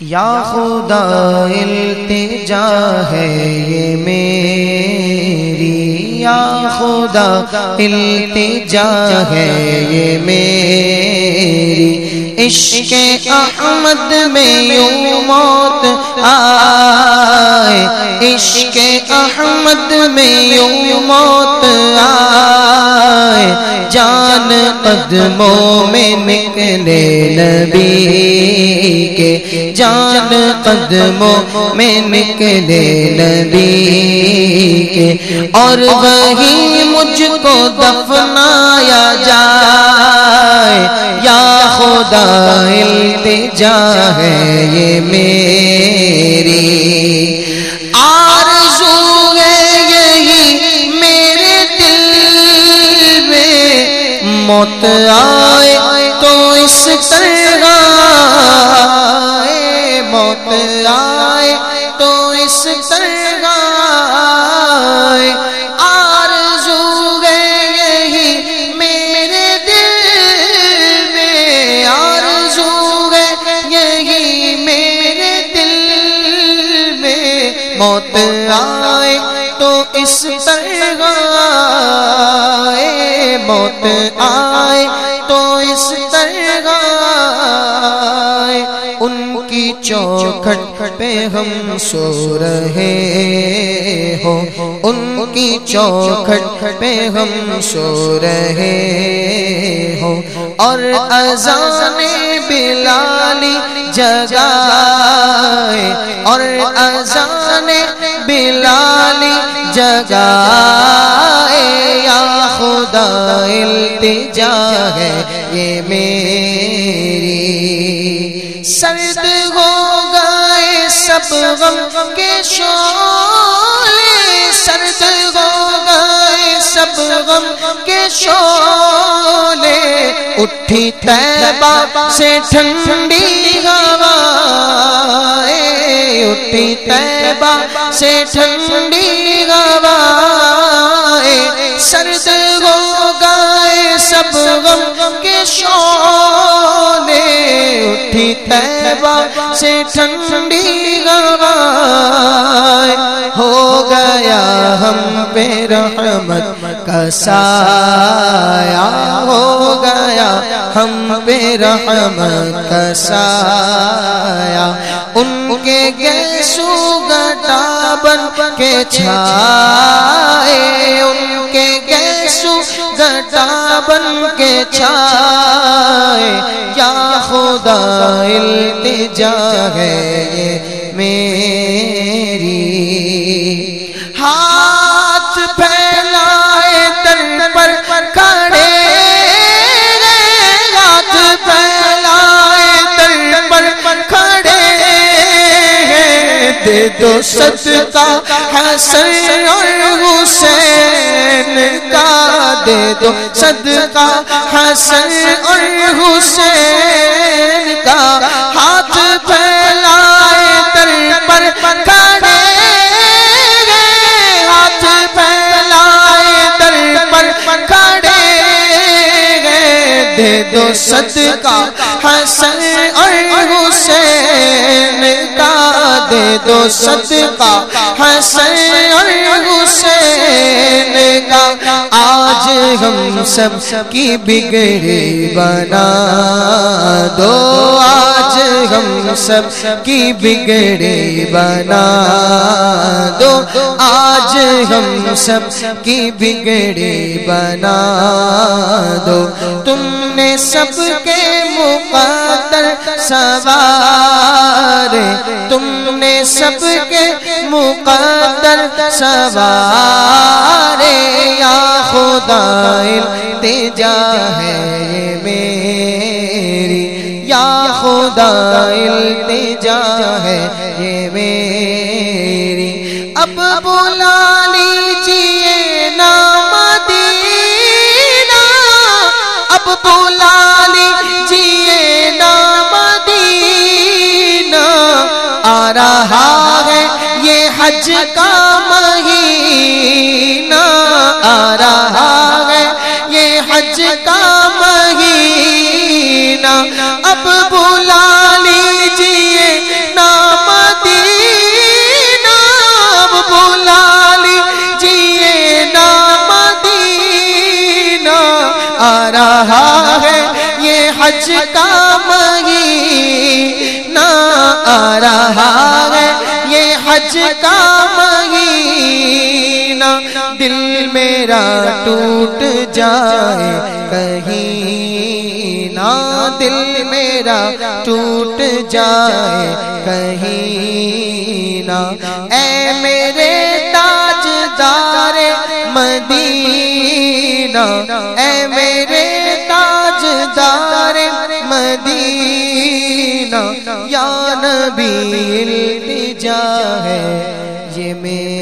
یا خدا التجا ہے یہ میری، یا خدا التجا ہے یہ میری۔ عشق احمد میں یوں موت آئے۔ عشق احمد میں یوں موت آئے۔ جان قدموں میں نکلے نبی کے جان قدموں میں نکلے نبی کے اور وہی مجھ کو دفنایا جائے، یا خدا التجا ہے یہ میری۔ موت آئے تو اس طرح موت آئے تو اس طرح آئے۔ آرزو ہے یہی میرے دل میں، آرزو ہے یہی میرے دل میں۔ موت آئے تو اس طرح آئے موت آئے، تو اس طرح ان کی چوکھٹ پہ ہم سو رہے ہو۔ ان کی چوکھٹ پہ ہم سو رہے ہو۔ اور اذان بلالی جگائے اور اذان بلالی جگائے، یا خدا التجا ہے، یہ میری سرد ہو گئے سب غم کے شولے سرد ہو گئے سب غم کے شولے اٹھی تیبہ سے ٹھنڈی ہوا اٹھی تیبہ سے ٹھنڈی ہوا سرد ہو گئے سب غم کے شولے اٹھی تیبہ سے ٹھنڈی ہوا گیا ہم پہ رحمت کا سایہ ہو گیا۔ ہم پہ رحمت کا سایہ۔ ان کے گیسو گٹا بن کے چھائے۔ ان کے گیسو گٹا بن کے چھائے۔ یا خدا، التجا ہے یہ دے دو صدقہ حسن اور حسین کا دے دو صدقہ حسن اور حسین کا دو صدقہ حسن اور حسین کا دے دو صدقہ حسن اور حسین کا۔ آج ہم سب کی بگڑی بنا دو۔ آج ہم سب کی بگڑی بنا دو۔ آج ہم سب کی بگڑی بنا دو۔ تم نے سب کے مقدر سوار۔ تم نے سب کے مقدر سوار۔ یا خدا، التجا ہے یہ میری۔ یا خدا، التجا ہے یہ میری۔ اب بلا حج کا مہینہ آ رہا ہے۔ یہ حج کا مہینہ۔ اب بلا لیجیے نام دینا اب بلا لیجیے نام دینا آ رہا ہے۔ یہ حج کا مہینہ آ رہا ہے۔ حج کا مہینہ دل میرا ٹوٹ جائے، کہیں نہ دل میرا ٹوٹ جائے، کہیں نہ۔ اے میرے تاج دار مدینہ، اے میرے تاج دار مدینہ۔ یا نبی التجا ہے یہ میرے